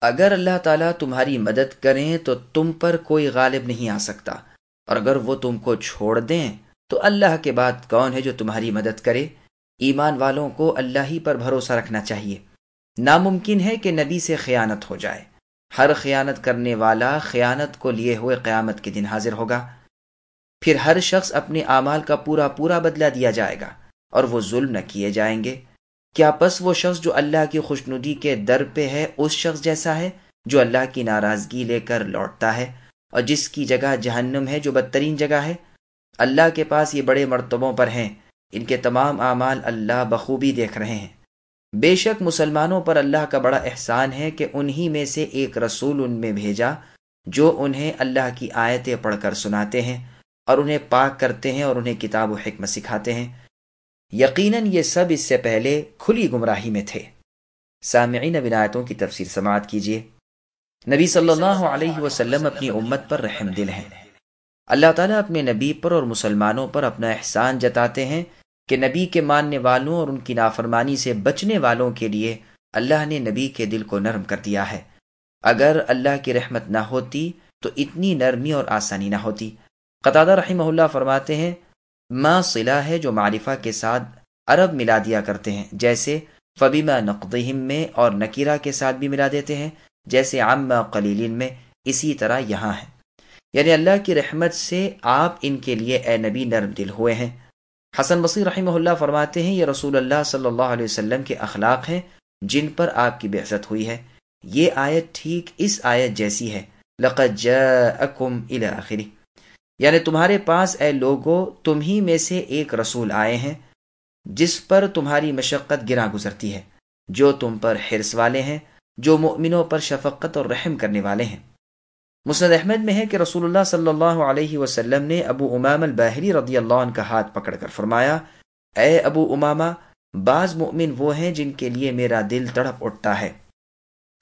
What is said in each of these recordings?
اگر اللہ تعالیٰ تمہاری مدد کریں تو تم پر کوئی غالب نہیں آ سکتا۔ اور اگر وہ تم کو چھوڑ دیں، تو اللہ کے بعد کون ہے جو تمہاری مدد کرے؟ ایمان والوں کو اللہ ہی پر بھروسہ رکھنا چاہیے۔ ناممکن ہے کہ نبی سے خیانت ہو جائے۔ ہر خیانت کرنے والا خیانت کو لیے ہوئے قیامت کے دن حاضر ہوگا۔ پھر ہر شخص اپنے اعمال کا پورا پورا بدلہ دیا جائے گا اور وہ ظلم نہ کیے جائیں گے۔ کیا پس وہ شخص جو اللہ کی خوشنودی کے در پہ ہے، اس شخص جیسا ہے جو اللہ کی ناراضگی لے کر لوٹتا ہے اور جس کی جگہ جہنم ہے، جو بدترین جگہ ہے۔ اللہ کے پاس یہ بڑے مرتبوں پر ہیں۔ ان کے تمام اعمال اللہ بخوبی دیکھ رہے ہیں۔ بے شک مسلمانوں پر اللہ کا بڑا احسان ہے کہ انہی میں سے ایک رسول ان میں بھیجا جو انہیں اللہ کی آیتیں پڑھ کر سناتے ہیں اور انہیں پاک کرتے ہیں اور انہیں کتاب و حکمت سکھاتے ہیں۔ یقیناً یہ سب اس سے پہلے کھلی گمراہی میں تھے۔ سامعین ونایتوں کی تفسیر سماعت کیجیے نبی صلی اللہ علیہ وسلم اپنی امت پر رحم دل ہیں۔ اللہ تعالیٰ اپنے نبی پر اور مسلمانوں پر اپنا احسان جتاتے ہیں کہ نبی کے ماننے والوں اور ان کی نافرمانی سے بچنے والوں کے لیے اللہ نے نبی کے دل کو نرم کر دیا ہے۔ اگر اللہ کی رحمت نہ ہوتی تو اتنی نرمی اور آسانی نہ ہوتی۔ قطادہ رحمہ اللہ فرماتے ہیں ما صلہ ہے جو معرفہ کے ساتھ عرب ملا دیا کرتے ہیں، جیسے فبیما نقدہم میں اور نکیرہ کے ساتھ بھی ملا دیتے ہیں، جیسے عامہ قلیلین میں اسی طرح یہاں ہے۔ یعنی اللہ کی رحمت سے آپ ان کے لیے اے نبی نرم دل ہوئے ہیں۔ حسن بصیر رحمہ اللہ فرماتے ہیں، یہ رسول اللہ صلی اللہ علیہ وسلم کے اخلاق ہیں، جن پر آپ کی بحثت ہوئی ہے۔ یہ آیت ٹھیک اس آیت جیسی ہے۔ لقد جاءکم الى آخری یعنی تمہارے پاس اے لوگو، تم ہی میں سے ایک رسول آئے ہیں، جس پر تمہاری مشقت گرا گزرتی ہے، جو تم پر حرص والے ہیں، جو مؤمنوں پر شفقت اور رحم کرنے والے ہیں۔ مسند احمد میں ہے کہ رسول اللہ صلی اللہ علیہ وسلم نے ابو امام البحری رضی اللہ عنہ کا ہاتھ پکڑ کر فرمایا، اے ابو امامہ، بعض مؤمن وہ ہیں جن کے لیے میرا دل تڑپ اٹھتا ہے۔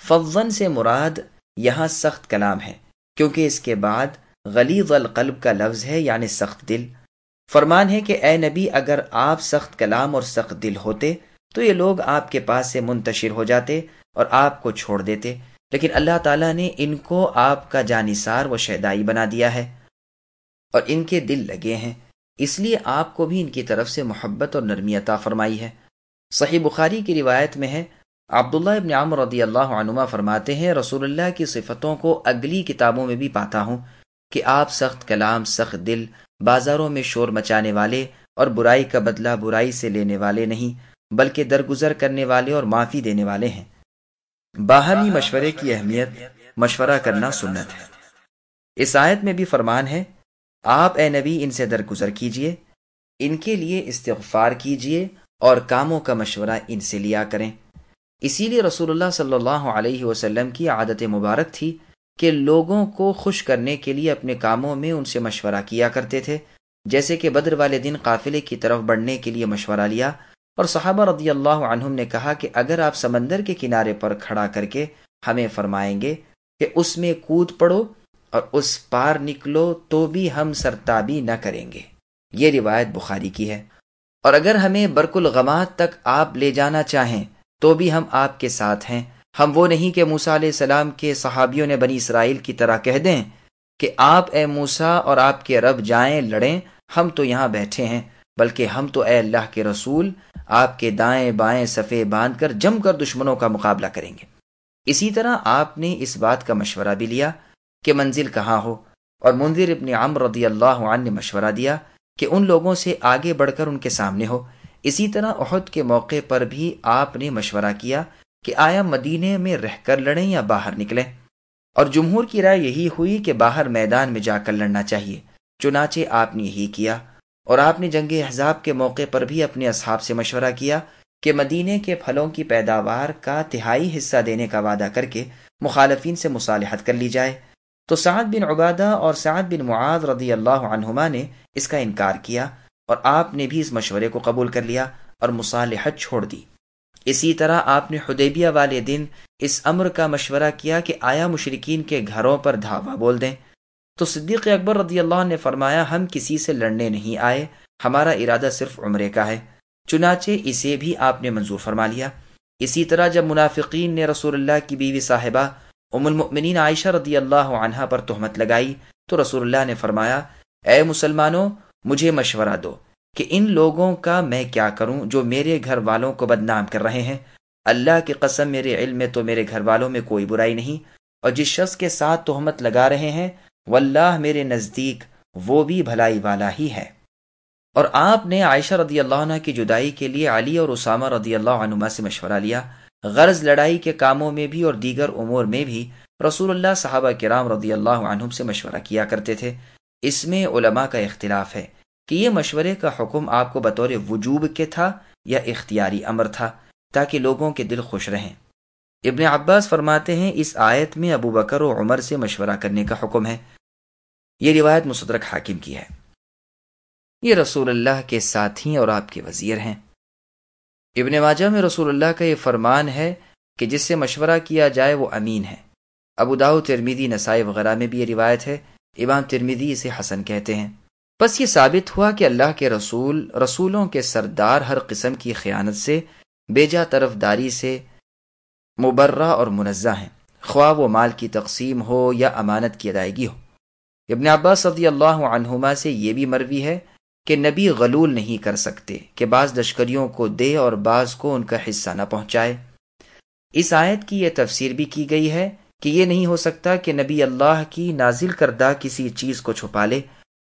فضن سے مراد یہاں سخت کلام ہے، کیونکہ اس کے بعد غلیظ القلب کا لفظ ہے یعنی سخت دل۔ فرمان ہے کہ اے نبی، اگر آپ سخت کلام اور سخت دل ہوتے، تو یہ لوگ آپ کے پاس سے منتشر ہو جاتے اور آپ کو چھوڑ دیتے۔ لیکن اللہ تعالیٰ نے ان کو آپ کا جانصار و شہدائی بنا دیا ہے اور ان کے دل لگے ہیں۔ اس لیے آپ کو بھی ان کی طرف سے محبت اور نرمی عطا فرمائی ہے۔ صحیح بخاری کی روایت میں ہے، عبداللہ ابن عمر رضی اللہ عنما فرماتے ہیں، رسول اللہ کی صفتوں کو اگلی کتابوں میں بھی پاتا ہوں۔ کہ آپ سخت کلام، سخت دل، بازاروں میں شور مچانے والے اور برائی کا بدلہ برائی سے لینے والے نہیں، بلکہ درگزر کرنے والے اور معافی دینے والے ہیں۔ باہمی مشورے کی اہمیت مشورہ کرنا سنت ہے۔ اس آیت میں بھی فرمان ہے، آپ اے نبی ان سے درگزر کیجیے، ان کے لیے استغفار کیجیے اور کاموں کا مشورہ ان سے لیا کریں۔ اسی لیے رسول اللہ صلی اللہ علیہ وسلم کی عادت مبارک تھی کہ لوگوں کو خوش کرنے کے لیے اپنے کاموں میں ان سے مشورہ کیا کرتے تھے، جیسے کہ بدر والے دن قافلے کی طرف بڑھنے کے لیے مشورہ لیا۔ اور صحابہ رضی اللہ عنہم نے کہا کہ اگر آپ سمندر کے کنارے پر کھڑا کر کے ہمیں فرمائیں گے کہ اس میں کود پڑو اور اس پار نکلو تو بھی ہم سرتابی نہ کریں گے۔ یہ روایت بخاری کی ہے۔ اور اگر ہمیں برک الغمات تک آپ لے جانا چاہیں تو بھی ہم آپ کے ساتھ ہیں۔ ہم وہ نہیں کہ موسا علیہ السلام کے صحابیوں نے بنی اسرائیل کی طرح کہہ دیں کہ آپ اے موسا اور آپ کے رب جائیں، لڑیں، ہم تو یہاں بیٹھے ہیں، بلکہ ہم تو اے اللہ کے رسول، آپ کے دائیں بائیں صفے باندھ کر جم کر دشمنوں کا مقابلہ کریں گے۔ اسی طرح آپ نے اس بات کا مشورہ بھی لیا کہ منزل کہاں ہو، اور منظر ابن عمر رضی اللہ عنہ نے مشورہ دیا کہ ان لوگوں سے آگے بڑھ کر ان کے سامنے ہو۔ اسی طرح عہد کے موقع پر بھی آپ نے مشورہ کیا کہ آیا مدینے میں رہ کر لڑیں یا باہر نکلیں؟ اور جمہور کی رائے یہی ہوئی کہ باہر میدان میں جا کر لڑنا چاہیے، چنانچہ آپ نے یہی کیا۔ اور آپ نے جنگ احزاب کے موقع پر بھی اپنے اصحاب سے مشورہ کیا کہ مدینے کے پھلوں کی پیداوار کا تہائی حصہ دینے کا وعدہ کر کے مخالفین سے مصالحت کر لی جائے۔ تو سعد بن عبادہ اور سعد بن معاذ رضی اللہ عنہما نے اس کا انکار کیا اور آپ نے بھی اس مشورے کو قبول کر لیا اور مصالحت چھوڑ دی۔ اسی طرح آپ نے حدیبیہ والے دن اس امر کا مشورہ کیا کہ آیا مشرقین کے گھروں پر دھاوا بول دیں۔ تو صدیق اکبر رضی اللہ نے فرمایا، ہم کسی سے لڑنے نہیں آئے، ہمارا ارادہ صرف عمرے کا ہے۔ چنانچہ اسے بھی آپ نے منظور فرما لیا۔ اسی طرح جب منافقین نے رسول اللہ کی بیوی صاحبہ ام المؤمنین عائشہ رضی اللہ عنہا پر تہمت لگائی، تو رسول اللہ نے فرمایا، اے مسلمانوں، مجھے مشورہ دو۔ کہ ان لوگوں کا میں کیا کروں جو میرے گھر والوں کو بدنام کر رہے ہیں؟ اللہ کی قسم میرے علم میں تو میرے گھر والوں میں کوئی برائی نہیں، اور جس شخص کے ساتھ تہمت لگا رہے ہیں، واللہ میرے نزدیک وہ بھی بھلائی والا ہی ہے۔ اور آپ نے عائشہ رضی اللہ عنہ کی جدائی کے لیے علی اور اسامہ رضی اللہ عنما سے مشورہ لیا۔ غرض لڑائی کے کاموں میں بھی اور دیگر امور میں بھی رسول اللہ صحابہ کرام رضی اللہ عنہم سے مشورہ کیا کرتے تھے۔ اس میں علماء کا اختلاف ہے۔ کہ یہ مشورے کا حکم آپ کو بطور وجوب کے تھا یا اختیاری امر تھا تاکہ لوگوں کے دل خوش رہیں۔ ابن عباس فرماتے ہیں، اس آیت میں ابو بکر و عمر سے مشورہ کرنے کا حکم ہے۔ یہ روایت مصدرک حاکم کی ہے۔ یہ رسول اللہ کے ساتھی اور آپ کے وزیر ہیں۔ ابن ماجہ میں رسول اللہ کا یہ فرمان ہے کہ جس سے مشورہ کیا جائے وہ امین ہے۔ ابو داؤ ترمیدی نسائی وغیرہ میں بھی یہ روایت ہے۔ امام ترمیدی اسے حسن کہتے ہیں۔ بس یہ ثابت ہوا کہ اللہ کے رسول، رسولوں کے سردار ہر قسم کی خیانت سے، بیجا طرف داری سے مبرہ اور منزہ ہیں۔ خواہ و مال کی تقسیم ہو یا امانت کی ادائیگی ہو۔ ابن عباس صدی اللہ عنہما سے یہ بھی مروی ہے کہ نبی غلول نہیں کر سکتے کہ بعض لشکریوں کو دے اور بعض کو ان کا حصہ نہ پہنچائے۔ اس آیت کی یہ تفسیر بھی کی گئی ہے کہ یہ نہیں ہو سکتا کہ نبی اللہ کی نازل کردہ کسی چیز کو چھپا لے۔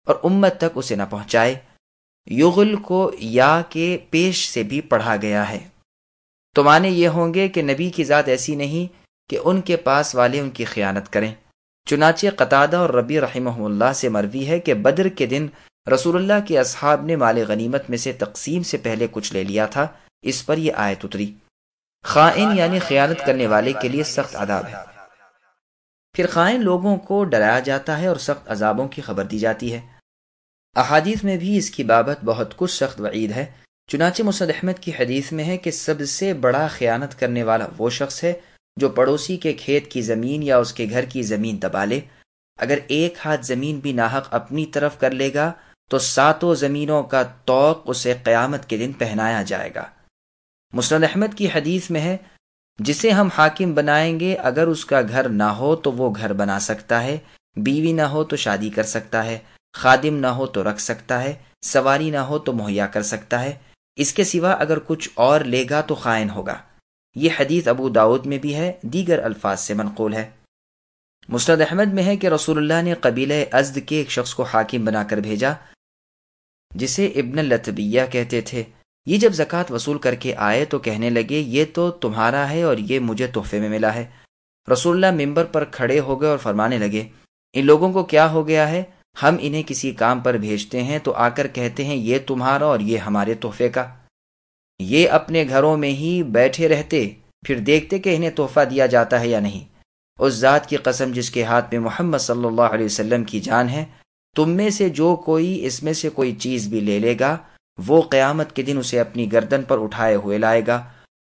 اور امت تک اسے نہ پہنچائے۔ یغل کو یا کے پیش سے بھی پڑھا گیا ہے۔ تو معنی یہ ہوں گے کہ نبی کی ذات ایسی نہیں کہ ان کے پاس والے ان کی خیانت کریں۔ چنانچہ قطادہ اور ربی رحمہ اللہ سے مروی ہے کہ بدر کے دن رسول اللہ کے اصحاب نے مال غنیمت میں سے تقسیم سے پہلے کچھ لے لیا تھا۔ اس پر یہ آیت اتری۔ خائن یعنی خیانت کرنے والے کے لیے سخت عذاب ہے۔ پھر خائن لوگوں کو ڈرایا جاتا ہے اور سخت عذابوں کی خبر دی جاتی ہے۔ احادیث میں بھی اس کی بابت بہت کچھ سخت وعید ہے۔ چنانچہ مسد احمد کی حدیث میں ہے کہ سب سے بڑا خیانت کرنے والا وہ شخص ہے جو پڑوسی کے کھیت کی زمین یا اس کے گھر کی زمین دبا لے۔ اگر ایک ہاتھ زمین بھی ناحق اپنی طرف کر لے گا، تو ساتوں زمینوں کا توق اسے قیامت کے دن پہنایا جائے گا۔ مسند احمد کی حدیث میں ہے، جسے ہم حاکم بنائیں گے، اگر اس کا گھر نہ ہو تو وہ گھر بنا سکتا ہے، بیوی نہ ہو تو شادی کر سکتا ہے۔ خادم نہ ہو تو رکھ سکتا ہے، سواری نہ ہو تو مہیا کر سکتا ہے۔ اس کے سوا اگر کچھ اور لے گا تو خائن ہوگا۔ یہ حدیث ابو داود میں بھی ہے، دیگر الفاظ سے منقول ہے۔ مسند احمد میں ہے کہ رسول اللہ نے قبیل ازد کے ایک شخص کو حاکم بنا کر بھیجا، جسے ابن الطبیہ کہتے تھے۔ یہ جب زکوٰۃ وصول کر کے آئے تو کہنے لگے، یہ تو تمہارا ہے اور یہ مجھے تحفے میں ملا ہے۔ رسول اللہ ممبر پر کھڑے ہو گئے اور فرمانے لگے، ان لوگوں کو کیا ہو گیا ہے؟ ہم انہیں کسی کام پر بھیجتے ہیں تو آ کر کہتے ہیں، یہ تمہارا اور یہ ہمارے تحفے کا۔ یہ اپنے گھروں میں ہی بیٹھے رہتے، پھر دیکھتے کہ انہیں تحفہ دیا جاتا ہے یا نہیں۔ اس ذات کی قسم جس کے ہاتھ میں محمد صلی اللہ علیہ وسلم کی جان ہے، تم میں سے جو کوئی اس میں سے کوئی چیز بھی لے لے گا، وہ قیامت کے دن اسے اپنی گردن پر اٹھائے ہوئے لائے گا۔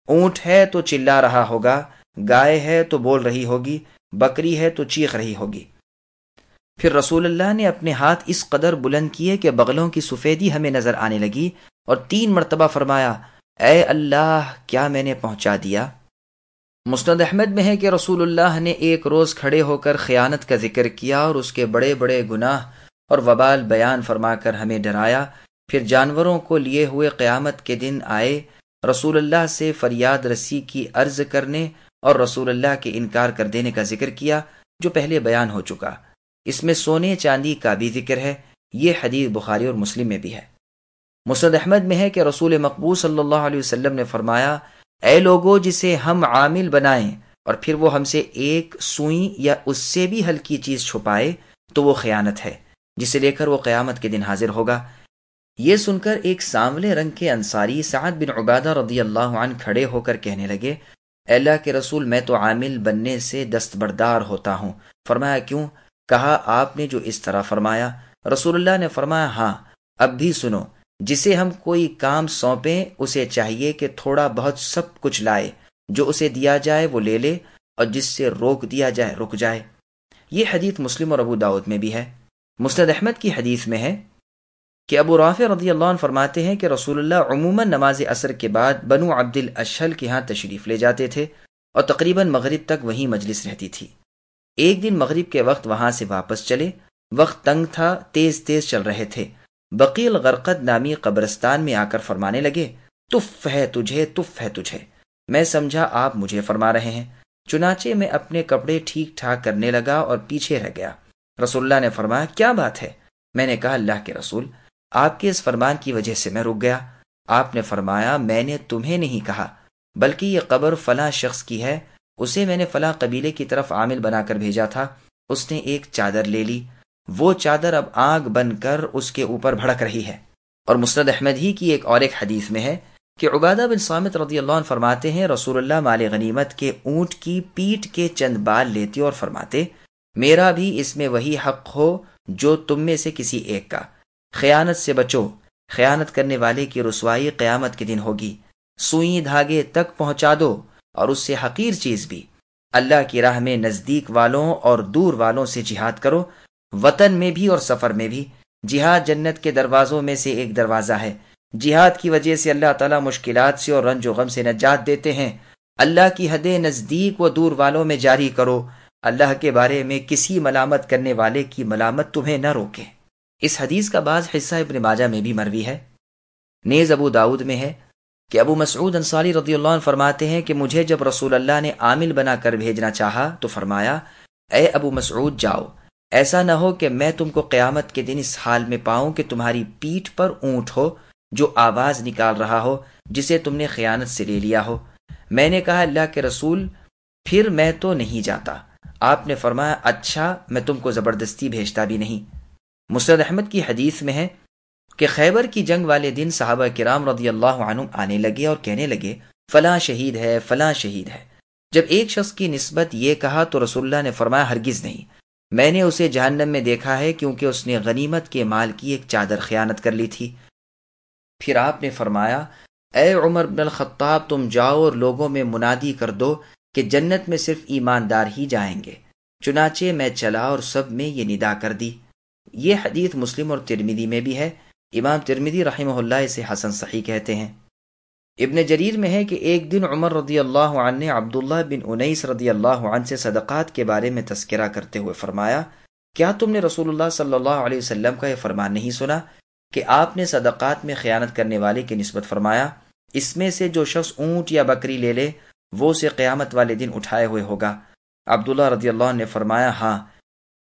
اونٹ ہے تو چلا رہا ہوگا، گائے ہے تو بول رہی ہوگی، بکری ہے تو چیخ رہی ہوگی۔ پھر رسول اللہ نے اپنے ہاتھ اس قدر بلند کیے کہ بغلوں کی سفیدی ہمیں نظر آنے لگی اور تین مرتبہ فرمایا، اے اللہ، کیا میں نے پہنچا دیا؟ مسند احمد میں ہے کہ رسول اللہ نے ایک روز کھڑے ہو کر خیانت کا ذکر کیا اور اس کے بڑے بڑے گناہ اور وبال بیان فرما کر ہمیں ڈرایا۔ پھر جانوروں کو لیے ہوئے قیامت کے دن آئے، رسول اللہ سے فریاد رسی کی عرض کرنے اور رسول اللہ کے انکار کر دینے کا ذکر کیا، جو پہلے بیان ہو چکا۔ اس میں سونے چاندی کا بھی ذکر ہے، یہ حدیث بخاری اور مسلم میں بھی ہے۔ مسد احمد میں ہے کہ رسول مقبول صلی اللہ علیہ وسلم نے فرمایا، اے لوگوں جسے ہم عامل بنائیں اور پھر وہ ہم سے ایک سوئی یا اس سے بھی ہلکی چیز چھپائے، تو وہ خیانت ہے، جسے لے کر وہ قیامت کے دن حاضر ہوگا۔ یہ سن کر ایک سانولے رنگ کے انصاری سعد بن عبادہ رضی اللہ عنہ کھڑے ہو کر کہنے لگے اللہ کے رسول، میں تو عامل بننے سے دستبردار ہوتا ہوں۔ فرمایا، کیوں؟ کہا، آپ نے جو اس طرح فرمایا، رسول اللہ نے فرمایا ہاں اب بھی سنو، جسے ہم کوئی کام سونپیں، اسے چاہیے کہ تھوڑا بہت سب کچھ لائے، جو اسے دیا جائے وہ لے لے، اور جس سے روک دیا جائے، رک جائے۔ یہ حدیث مسلم اور ابو داود میں بھی ہے۔ مستد احمد کی حدیث میں ہے کہ ابو رافع رضی اللہ عنہ فرماتے ہیں کہ رسول اللہ عموماً نماز اثر کے بعد بنو عبد الاشل کے ہاں تشریف لے جاتے تھے، اور تقریباً مغرب تک وہیں مجلس رہتی تھی۔ ایک دن مغرب کے وقت وہاں سے واپس چلے۔ وقت تنگ تھا، تیز تیز چل رہے تھے۔ بقیل غرقد نامی قبرستان میں آ کر فرمانے لگے، تف ہے تجھے، تف ہے تجھے۔ میں سمجھا آپ مجھے فرما رہے ہیں۔ چنانچہ میں اپنے کپڑے ٹھیک ٹھاک کرنے لگا اور پیچھے رہ گیا۔ رسول اللہ نے فرمایا، کیا بات ہے؟ میں نے کہا، اللہ کے رسول، آپ کے اس فرمان کی وجہ سے میں رک گیا۔ آپ نے فرمایا، میں نے تمہیں نہیں کہا، بلکہ یہ قبر فلاں شخص کی ہے۔ اسے میں نے فلاں قبیلے کی طرف عامل بنا کر بھیجا تھا۔ اس نے ایک چادر لے لی۔ وہ چادر اب آگ بن کر اس کے اوپر بھڑک رہی ہے۔ اور مسرد احمد ہی کی ایک اور ایک حدیث میں ہے کہ عبادہ بن سامت رضی اللہ عنہ فرماتے ہیں، رسول اللہ مال غنیمت کے اونٹ کی پیٹ کے چند بال لیتے اور فرماتے، میرا بھی اس میں وہی حق ہو جو تم میں سے کسی ایک کا۔ خیانت سے بچو۔ خیانت کرنے والے کی رسوائی قیامت کے دن ہوگی۔ سوئی دھاگے تک پہنچا دو۔ اور اس سے حقیر چیز بھی۔ اللہ کی راہ میں نزدیک والوں اور دور والوں سے جہاد کرو، وطن میں بھی اور سفر میں بھی۔ جہاد جنت کے دروازوں میں سے ایک دروازہ ہے۔ جہاد کی وجہ سے اللہ تعالیٰ مشکلات سے اور رنج و غم سے نجات دیتے ہیں۔ اللہ کی حدیں نزدیک و دور والوں میں جاری کرو۔ اللہ کے بارے میں کسی ملامت کرنے والے کی ملامت تمہیں نہ روکے۔ اس حدیث کا بعض حصہ ابن ماجہ میں بھی مروی ہے۔ نیز ابو داود میں ہے۔ کہ ابو مسعود انصاری رضی اللہ عنہ فرماتے ہیں کہ مجھے جب رسول اللہ نے عامل بنا کر بھیجنا چاہا تو فرمایا، اے ابو مسعود جاؤ۔ ایسا نہ ہو کہ میں تم کو قیامت کے دن اس حال میں پاؤں کہ تمہاری پیٹ پر اونٹ ہو جو آواز نکال رہا ہو، جسے تم نے خیانت سے لے لیا ہو۔ میں نے کہا، اللہ کے رسول، پھر میں تو نہیں جاتا۔ آپ نے فرمایا اچھا میں تم کو زبردستی بھیجتا بھی نہیں۔ مسرد احمد کی حدیث میں ہے کہ خیبر کی جنگ والے دن صحابہ کرام رضی اللہ عنہ آنے لگے اور کہنے لگے، فلاں شہید ہے، فلاں شہید ہے۔ جب ایک شخص کی نسبت یہ کہا تو رسول اللہ نے فرمایا، ہرگز نہیں۔ میں نے اسے جہنم میں دیکھا ہے کیونکہ اس نے غنیمت کے مال کی ایک چادر خیانت کر لی تھی۔ پھر آپ نے فرمایا، اے عمر بن الخطاب، تم جاؤ اور لوگوں میں منادی کر دو کہ جنت میں صرف ایماندار ہی جائیں گے۔ چنانچہ میں چلا اور سب میں یہ ندا کر دی۔ یہ حدیث مسلم اور ترمیدی میں بھی ہے۔ امام ترمیدی رحمہ اللہ اسے حسن صحیح کہتے ہیں۔ ابن جریر میں ہے کہ ایک دن عمر رضی اللہ عنہ نے عبداللہ بن انیس رضی اللہ عنہ سے صدقات کے بارے میں تذکرہ کرتے ہوئے فرمایا، کیا تم نے رسول اللہ صلی اللہ علیہ وسلم کا یہ فرمان نہیں سنا کہ آپ نے صدقات میں خیانت کرنے والے کی نسبت فرمایا، اس میں سے جو شخص اونٹ یا بکری لے لے، وہ اسے قیامت والے دن اٹھائے ہوئے ہوگا۔ عبداللہ رضی اللہ عنہ نے فرمایا ہاں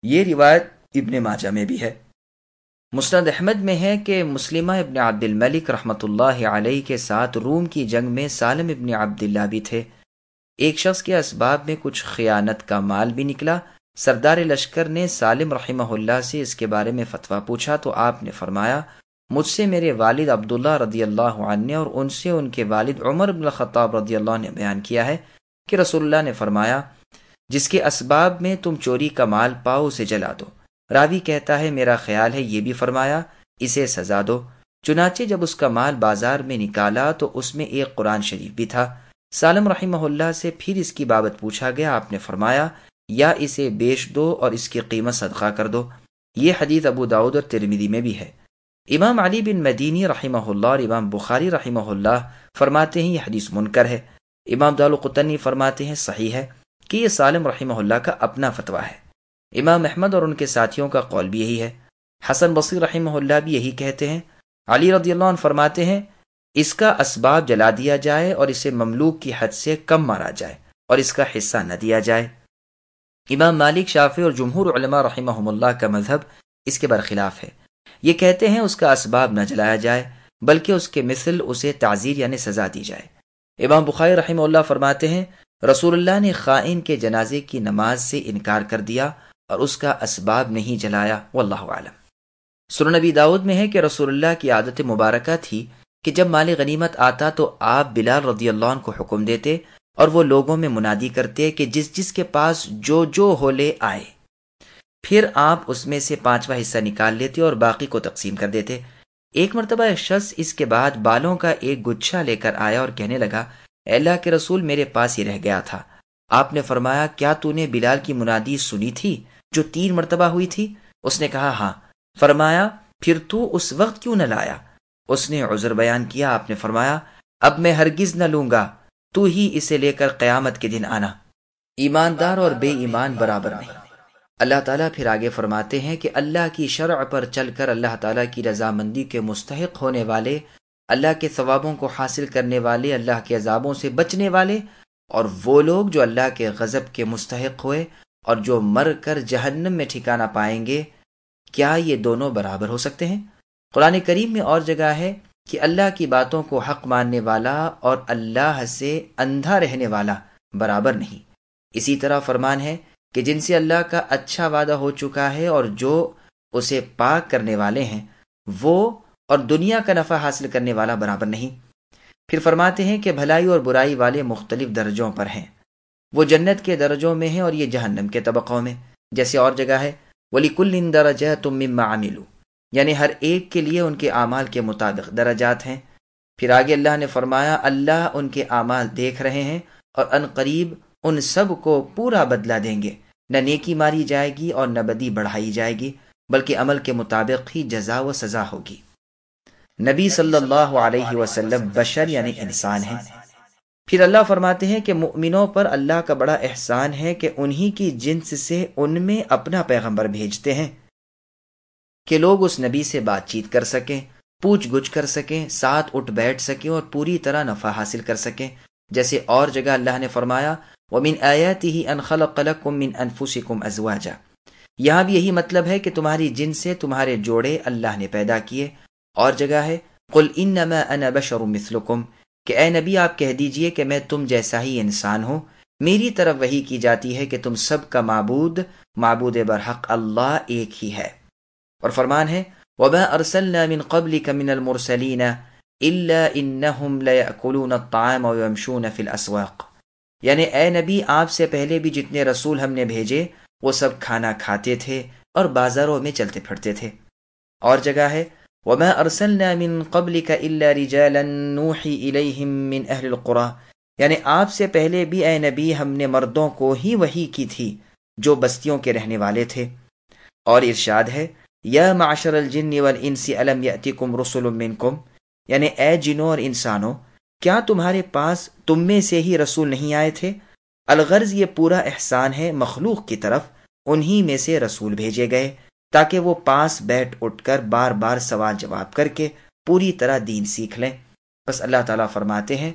یہ روایت ابن ماجہ میں بھی ہے۔ مسند احمد میں ہے کہ مسلمہ ابن عبد الملک رحمۃ اللہ علیہ کے ساتھ روم کی جنگ میں سالم ابن عبداللہ بھی تھے۔ ایک شخص کے اسباب میں کچھ خیانت کا مال بھی نکلا۔ سردار لشکر نے سالم رحمہ اللہ سے اس کے بارے میں فتویٰ پوچھا تو آپ نے فرمایا، مجھ سے میرے والد عبداللہ رضی اللہ عنہ اور ان سے ان کے والد عمر بن الخطاب رضی اللہ نے بیان کیا ہے کہ رسول اللہ نے فرمایا، جس کے اسباب میں تم چوری کا مال پاؤ اسے جلا دو۔ راوی کہتا ہے، میرا خیال ہے یہ بھی فرمایا، اسے سزا دو۔ چنانچہ جب اس کا مال بازار میں نکالا تو اس میں ایک قرآن شریف بھی تھا۔ سالم رحمہ اللہ سے پھر اس کی بابت پوچھا گیا، آپ نے فرمایا، یا اسے بیچ دو اور اس کی قیمت صدقہ کر دو۔ یہ حدیث ابو داود اور ترمیدی میں بھی ہے۔ امام علی بن مدینی رحمہ اللہ اور امام بخاری رحمہ اللہ فرماتے ہیں، یہ حدیث منکر ہے۔ امام دالقطنی فرماتے ہیں، صحیح ہے کہ یہ سالم رحمہ اللہ کا اپنا فتویٰ ہے۔ امام احمد اور ان کے ساتھیوں کا قول بھی یہی ہے۔ حسن بصیر رحمہ اللہ بھی یہی کہتے ہیں۔ علی رضی اللہ عنہ فرماتے ہیں، اس کا اسباب جلا دیا جائے اور اسے مملوک کی حد سے کم مارا جائے اور اس کا حصہ نہ دیا جائے۔ امام مالک شافی اور جمہور علماء رحمہ اللہ کا مذہب اس کے برخلاف ہے۔ یہ کہتے ہیں، اس کا اسباب نہ جلایا جائے، بلکہ اس کے مثل اسے تعزیر یعنی سزا دی جائے۔ امام بخاری رحمہ اللہ فرماتے ہیں، رسول اللہ نے خائن کے جنازے کی نماز سے انکار کر دیا اور اس کا اسباب نہیں جلایا، واللہ عالم سر نبی داود میں ہے کہ رسول اللہ کی عادت مبارکہ تھی کہ جب مال غنیمت آتا تو آپ بلال رضی اللہ عنہ کو حکم دیتے اور وہ لوگوں میں منادی کرتے کہ جس جس کے پاس جو جو ہو لے آئے۔ پھر آپ اس میں سے پانچواں حصہ نکال لیتے اور باقی کو تقسیم کر دیتے۔ ایک مرتبہ ایک شخص اس کے بعد بالوں کا ایک گچھا لے کر آیا اور کہنے لگا اللہ کے رسول میرے پاس ہی رہ گیا تھا۔ آپ نے فرمایا، کیا تو نے بلال کی منادی سنی تھی؟ جو تین مرتبہ ہوئی تھی، اس نے کہا ہاں فرمایا، پھر تو اس وقت کیوں نہ لایا؟ اس نے عذر بیان کیا، آپ نے فرمایا، اب میں ہرگز نہ لوں گا، تو ہی اسے لے کر قیامت کے دن آنا۔ ایماندار اور بے ایمان برابر نہیں۔ اللہ تعالیٰ پھر آگے فرماتے ہیں کہ اللہ کی شرع پر چل کر اللہ تعالیٰ کی رضامندی کے مستحق ہونے والے، اللہ کے ثوابوں کو حاصل کرنے والے، اللہ کے عذابوں سے بچنے والے اور وہ لوگ جو اللہ کے غضب کے مستحق ہوئے اور جو مر کر جہنم میں ٹھکانہ پائیں گے، کیا یہ دونوں برابر ہو سکتے ہیں؟ قرآن کریم میں اور جگہ ہے کہ اللہ کی باتوں کو حق ماننے والا اور اللہ سے اندھا رہنے والا برابر نہیں۔ اسی طرح فرمان ہے کہ جن سے اللہ کا اچھا وعدہ ہو چکا ہے اور جو اسے پاک کرنے والے ہیں، وہ اور دنیا کا نفع حاصل کرنے والا برابر نہیں۔ پھر فرماتے ہیں کہ بھلائی اور برائی والے مختلف درجوں پر ہیں۔ وہ جنت کے درجوں میں ہیں اور یہ جہنم کے طبقوں میں جیسے اور جگہ ہے۔ ولی کل ان درجہ تم مما عاملو یعنی ہر ایک کے لیے ان کے اعمال کے مطابق درجات ہیں۔ پھر آگے اللہ نے فرمایا، اللہ ان کے اعمال دیکھ رہے ہیں اور ان قریب ان سب کو پورا بدلہ دیں گے۔ نہ نیکی ماری جائے گی اور نہ بدی بڑھائی جائے گی، بلکہ عمل کے مطابق ہی جزا و سزا ہوگی۔ نبی صلی اللہ علیہ وسلم بشر یعنی انسان ہیں۔ پھر اللہ فرماتے ہیں کہ مؤمنوں پر اللہ کا بڑا احسان ہے کہ انہی کی جنس سے ان میں اپنا پیغمبر بھیجتے ہیں، کہ لوگ اس نبی سے بات چیت کر سکیں، پوچھ گچھ کر سکیں، ساتھ اٹھ بیٹھ سکیں اور پوری طرح نفع حاصل کر سکیں۔ جیسے اور جگہ اللہ نے فرمایا، ومن آیاته ان خلق لكم من انفسكم ازواجا یہاں بھی یہی مطلب ہے کہ تمہاری جن سے تمہارے جوڑے اللہ نے پیدا کیے۔ اور جگہ ہے، قل انما انا بشر مثلكم۔ کہ اے نبی، آپ کہہ دیجیے کہ میں تم جیسا ہی انسان ہوں۔ میری طرف وہی کی جاتی ہے کہ تم سب کا معبود معبود برحق اللہ ایک ہی ہے۔ اور فرمان ہے، وما ارسلنا من قبلك من المرسلين الا انهم ليأكلون الطعام ويمشون في الاسواق یعنی اے نبی، آپ سے پہلے بھی جتنے رسول ہم نے بھیجے، وہ سب کھانا کھاتے تھے اور بازاروں میں چلتے پھرتے تھے۔ اور جگہ ہے وما ارسلنا من قبلك الا رجالا نوحي اليهم من اهل القرى۔ یعنی آپ سے پہلے بھی اے نبی ہم نے مردوں کو ہی وہی کی تھی جو بستیوں کے رہنے والے تھے۔ اور ارشاد ہے، یا معاشر الجن والانس الم یاتکم رسل منکم۔ یعنی اے جنوں اور انسانوں، کیا تمہارے پاس تم میں سے ہی رسول نہیں آئے تھے؟ الغرض یہ پورا احسان ہے مخلوق کی طرف انہی میں سے رسول بھیجے گئے۔ تاکہ وہ پاس بیٹھ اٹھ کر بار بار سوال جواب کر کے پوری طرح دین سیکھ لیں۔ بس اللہ تعالیٰ فرماتے ہیں،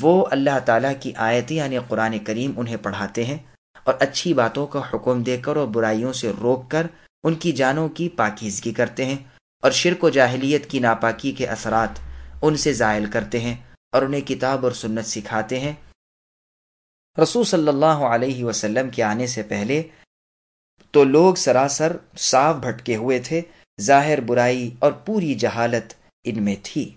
وہ اللہ تعالیٰ کی آیتیں یعنی قرآن کریم انہیں پڑھاتے ہیں اور اچھی باتوں کا حکم دے کر اور برائیوں سے روک کر ان کی جانوں کی پاکیزگی کرتے ہیں اور شرک و جاہلیت کی ناپاکی کے اثرات ان سے زائل کرتے ہیں اور انہیں کتاب اور سنت سکھاتے ہیں۔ رسول صلی اللہ علیہ وسلم کے آنے سے پہلے تو لوگ سراسر صاف بھٹکے ہوئے تھے، ظاہر برائی اور پوری جہالت ان میں تھی۔